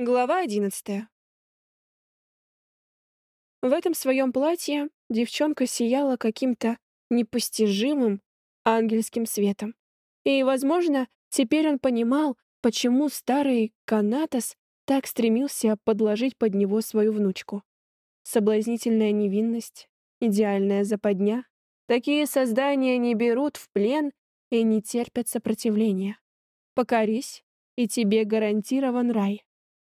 Глава одиннадцатая. В этом своем платье девчонка сияла каким-то непостижимым ангельским светом. И, возможно, теперь он понимал, почему старый Канатос так стремился подложить под него свою внучку. Соблазнительная невинность, идеальная западня. Такие создания не берут в плен и не терпят сопротивления. Покорись, и тебе гарантирован рай.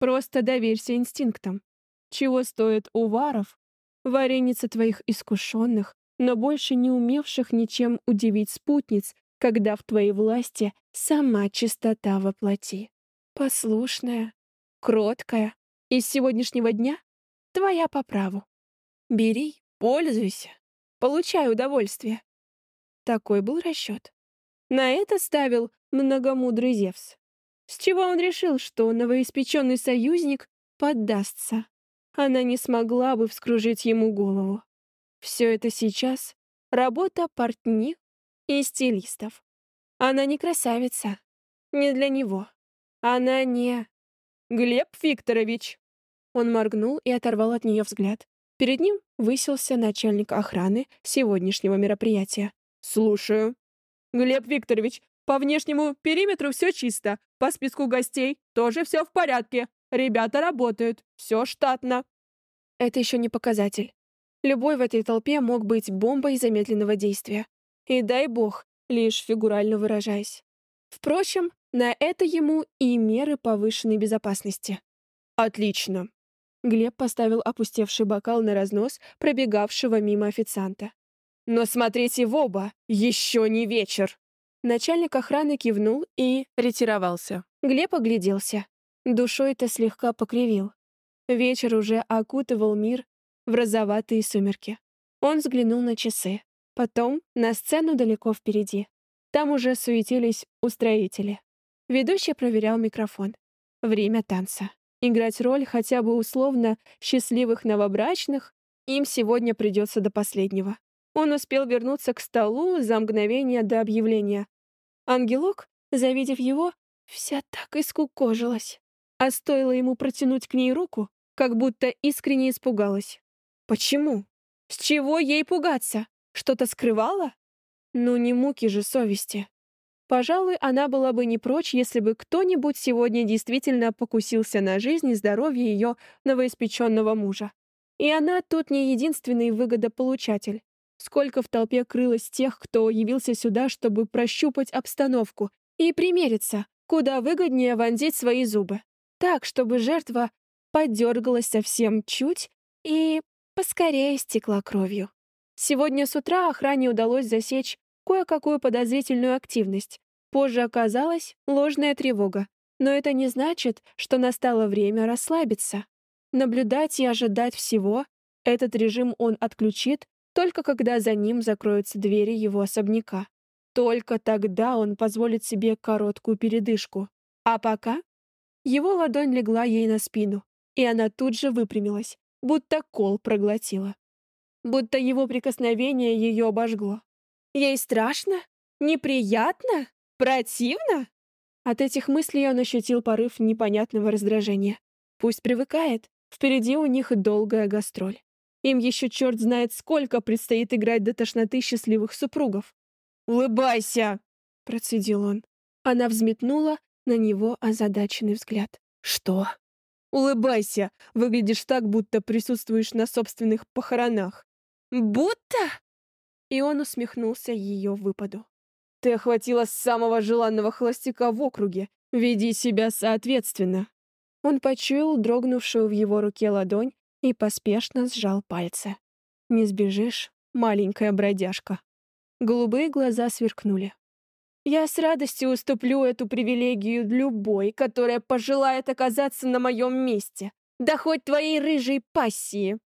Просто доверься инстинктам. Чего стоит уваров, вареница твоих искушенных, но больше не умевших ничем удивить спутниц, когда в твоей власти сама чистота воплоти. Послушная, кроткая, из сегодняшнего дня твоя по праву. Бери, пользуйся, получай удовольствие. Такой был расчет. На это ставил многомудрый Зевс. С чего он решил, что новоиспеченный союзник поддастся? Она не смогла бы вскружить ему голову. Все это сейчас работа портних и стилистов. Она не красавица. Не для него. Она не... «Глеб Викторович!» Он моргнул и оторвал от нее взгляд. Перед ним высился начальник охраны сегодняшнего мероприятия. «Слушаю». «Глеб Викторович, по внешнему периметру все чисто. По списку гостей тоже все в порядке. Ребята работают. Все штатно. Это еще не показатель. Любой в этой толпе мог быть бомбой замедленного действия. И дай бог, лишь фигурально выражаясь. Впрочем, на это ему и меры повышенной безопасности. «Отлично!» Глеб поставил опустевший бокал на разнос пробегавшего мимо официанта. «Но смотрите в оба! Еще не вечер!» Начальник охраны кивнул и ретировался. Глеб огляделся. Душой-то слегка покривил. Вечер уже окутывал мир в розоватые сумерки. Он взглянул на часы. Потом на сцену далеко впереди. Там уже суетились устроители. Ведущий проверял микрофон. Время танца. Играть роль хотя бы условно счастливых новобрачных им сегодня придется до последнего. Он успел вернуться к столу за мгновение до объявления. Ангелок, завидев его, вся так и скукожилась. А стоило ему протянуть к ней руку, как будто искренне испугалась. Почему? С чего ей пугаться? Что-то скрывала? Ну, не муки же совести. Пожалуй, она была бы не прочь, если бы кто-нибудь сегодня действительно покусился на жизнь и здоровье ее новоиспеченного мужа. И она тут не единственный выгодополучатель. Сколько в толпе крылось тех, кто явился сюда, чтобы прощупать обстановку и примериться, куда выгоднее вонзить свои зубы. Так, чтобы жертва подергалась совсем чуть и поскорее стекла кровью. Сегодня с утра охране удалось засечь кое-какую подозрительную активность. Позже оказалась ложная тревога. Но это не значит, что настало время расслабиться. Наблюдать и ожидать всего этот режим он отключит только когда за ним закроются двери его особняка. Только тогда он позволит себе короткую передышку. А пока его ладонь легла ей на спину, и она тут же выпрямилась, будто кол проглотила. Будто его прикосновение ее обожгло. Ей страшно? Неприятно? Противно? От этих мыслей он ощутил порыв непонятного раздражения. Пусть привыкает, впереди у них долгая гастроль. Им еще черт знает сколько предстоит играть до тошноты счастливых супругов. «Улыбайся!» — процедил он. Она взметнула на него озадаченный взгляд. «Что?» «Улыбайся! Выглядишь так, будто присутствуешь на собственных похоронах». «Будто?» И он усмехнулся ее выпаду. «Ты охватила самого желанного холостяка в округе. Веди себя соответственно». Он почуял дрогнувшую в его руке ладонь и поспешно сжал пальцы. «Не сбежишь, маленькая бродяжка». Голубые глаза сверкнули. «Я с радостью уступлю эту привилегию любой, которая пожелает оказаться на моем месте, да хоть твоей рыжей пассии!»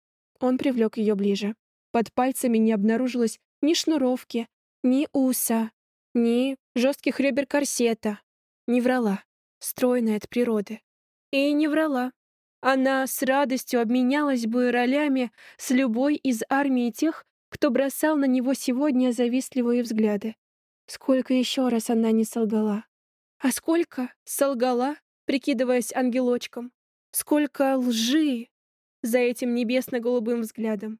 Он привлек ее ближе. Под пальцами не обнаружилось ни шнуровки, ни уса, ни жестких ребер корсета. Не врала, стройная от природы. И не врала, она с радостью обменялась бы ролями с любой из армии тех, кто бросал на него сегодня завистливые взгляды. Сколько еще раз она не солгала. А сколько солгала, прикидываясь ангелочком. Сколько лжи за этим небесно-голубым взглядом.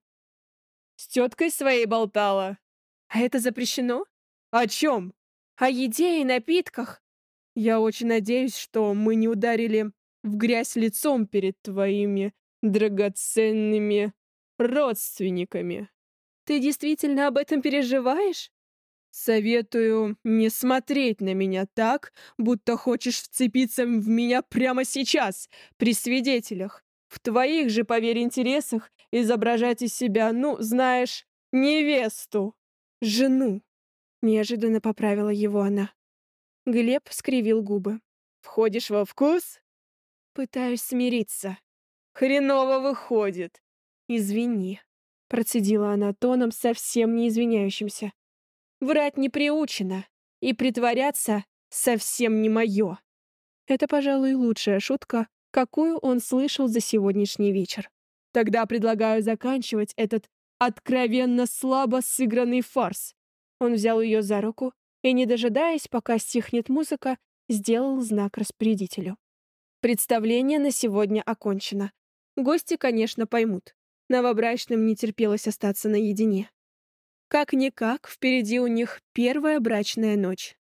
С теткой своей болтала. А это запрещено? О чем? О еде и напитках. Я очень надеюсь, что мы не ударили в грязь лицом перед твоими драгоценными родственниками. Ты действительно об этом переживаешь? Советую не смотреть на меня так, будто хочешь вцепиться в меня прямо сейчас, при свидетелях. В твоих же, поверь, интересах изображать из себя, ну, знаешь, невесту, жену. Неожиданно поправила его она. Глеб скривил губы. Входишь во вкус? Пытаюсь смириться. Хреново выходит. Извини. Процедила она тоном совсем не извиняющимся. Врать не приучено, и притворяться совсем не мое. Это, пожалуй, лучшая шутка, какую он слышал за сегодняшний вечер. Тогда предлагаю заканчивать этот откровенно слабо сыгранный фарс. Он взял ее за руку и, не дожидаясь, пока стихнет музыка, сделал знак распорядителю. Представление на сегодня окончено. Гости, конечно, поймут. Новобрачным не терпелось остаться наедине. Как-никак, впереди у них первая брачная ночь.